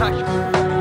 تک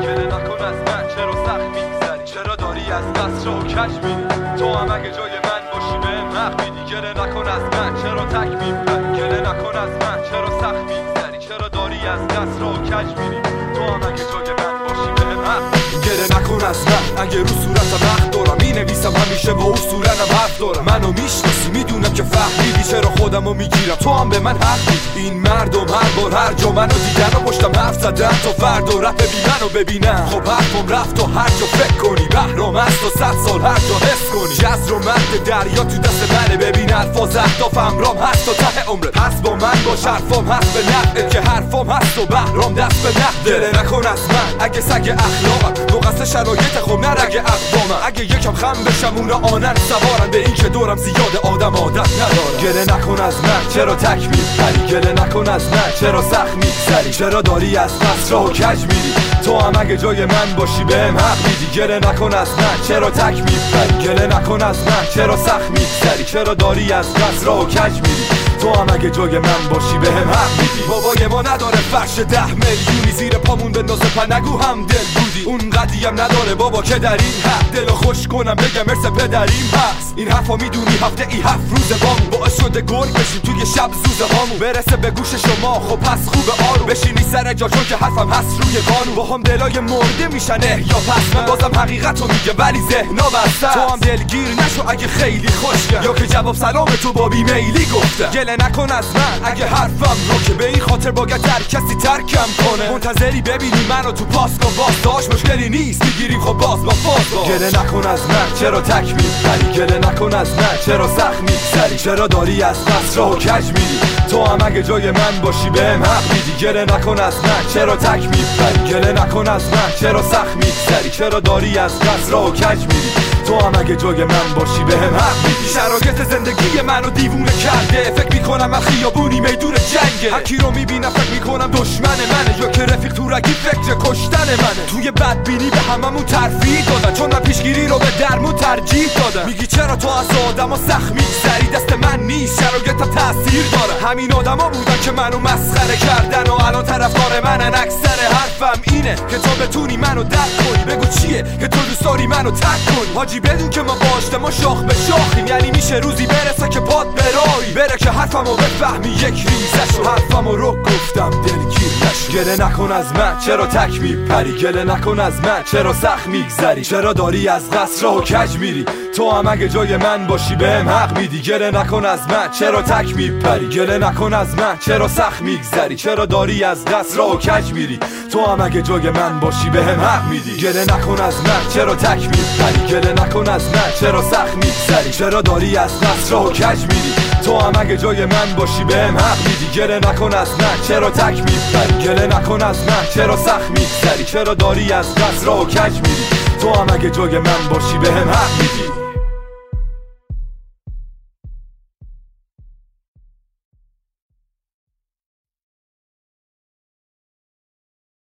گله نکن از من چرا سخت میگذری؟ چرا داری از دست رو کش میری؟ تو هم اگه جای من باشی به حق میدی گله نکن از من چرا تک میپری گله نکن از من چرا سخت میگذری؟ چرا داری از دست رو کش میری؟ تو هم اگه جای من باشی به حق گله نکن من اگه رو صورتم حق دارم. می نویسم همیشه با اصولنم حرف دارم. منو می‌شناسی می‌دونم که فهمیدی چرا خودمو می‌گیرم. تو هم به من حق این مردم هر بار هر جا منو دیدن و پشتم حرف زدن تا فرد و رفت بی منو ببینم. خب حرفم رفت و هر جا فکر کنی. بهرام است و صد سال هر جا حس کنی. جز رو مرد دریا تو دست منه. ببین الفاظ اهدافم رام هست تا ته عمرت هست با من باش حرفام هست به نفعه که حرفام هست و بهرام دست به دل نکن از من اگه سگ اخلاقم. نقص شرایط خب نرگه اقوامم اگه یکم خم بشم اونا آنن سوارن به این که دورم زیاد آدم عادت ندارم. گله نکن از من چرا تک میپری گله نکن از من چرا سخت میگذری؟ چرا داری از پس راه و کج میری؟ تو هم اگه جای من باشی بهم حق میدی. گله نکن از من چرا تک میپری گله نکن از من چرا سخت میگذری؟ چرا داری از پس راه و کج میری؟ تو هم اگه جای من باشی به هم حق میدی. بابای ما نداره فرش ده میلیونی. زیر پامون بندازه پنگو هم دل بودی. اون قدی هم نداره بابا که در این حق. دلو خوش کنم بگم ارث پدریم هست. این حرفا می‌دونی هفته ای هفت روز بامون باعث شده گرگ بشیم توی شب زوز هامون. برسه به گوش شما خب پس خوب آروم. بشینی سر جا چون که حرفم هست روی قانون با هم دلای مرده میشن یا پس. من بازم حقیقت رو میگه ولی ذهنا بسته تو هم دلگیر نشو اگه خیلی خوشگل یا که جواب سلام تو با بیمیلی گفته. نکن از من. اگه حرفم رو که به این خاطر باید در کسی ترکم کنه. منتظری ببینی منو تو پاس کن باز داشت مشکلی نیست. می‌گیریم خب باز با فاز گله نکن از من. چرا تک میپری گله نکن از من. چرا سخت میگذری چرا داری از پس راه و کج میری؟ تو هم اگه جای من باشی بهم حق میدی. گله نکن از من. چرا تک میپری گله نکن از من. چرا سخت میگذری چرا داری از پس راه و کج میری؟ تو هم اگه جای من باشی بهم حق میدی. شرایط زندگی منو دیوونه کرده. فکر می‌کنم من خیابونی میدون جنگه. هرکی رو می‌بینم فکر می‌کنم دشمن منه. یا که رفیق تورگی فکر کشتن منه. توی بدبینی به هممون ترفیع دادن. چون من پیشگیری رو به درمون ترجیح دادم میگی چرا تو از آدما سخت میگذری؟ دست من نیست. شرایطم تاثیر داره. همین آدما بودن که منو مسخره کردن و الان طرفدار منن. اکثر حرفم اینه که تو بتونی منو درک کنی. بگو چیه که تو دوست داری منو تک کنی؟ حاجی بدون که ما باشته ما شاخ به شاخیم. یعنی میشه روزی برسه که پاد برایی بره که حرفمو بفهمی. یک ریزش حرفمو رو گفتم. دلگیر نشو. گله نکن از من. چرا تک میپری؟ گله نکن از من. چرا سخت میگذری؟ چرا داری از قصر و کج میری؟ تو هم اگه جای من باشی بهم حق میدی. گله نکن از من. چرا تک میپری؟ گله نکن از من. چرا سخت میگذری؟ چرا داری از قصر و کج میری؟ تو هم اگه جای من باشی بهم حق میدی. گله نکن از من. چرا تک میپری؟ گله نکن از من. چرا سخت میگذری؟ چرا داری از قصر و کج میری؟ تو هم اگه جای من باشی بهم حق میدی. گله نکن از من. چرا تک میپری؟ گله نکن از من. چرا سخت میگذری؟ چرا داری از قصر و کج میری؟ تو هم اگه جای من باشی بهم حق میدی.